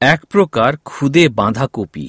এক প্রকার খুদে বাঁধাকপি।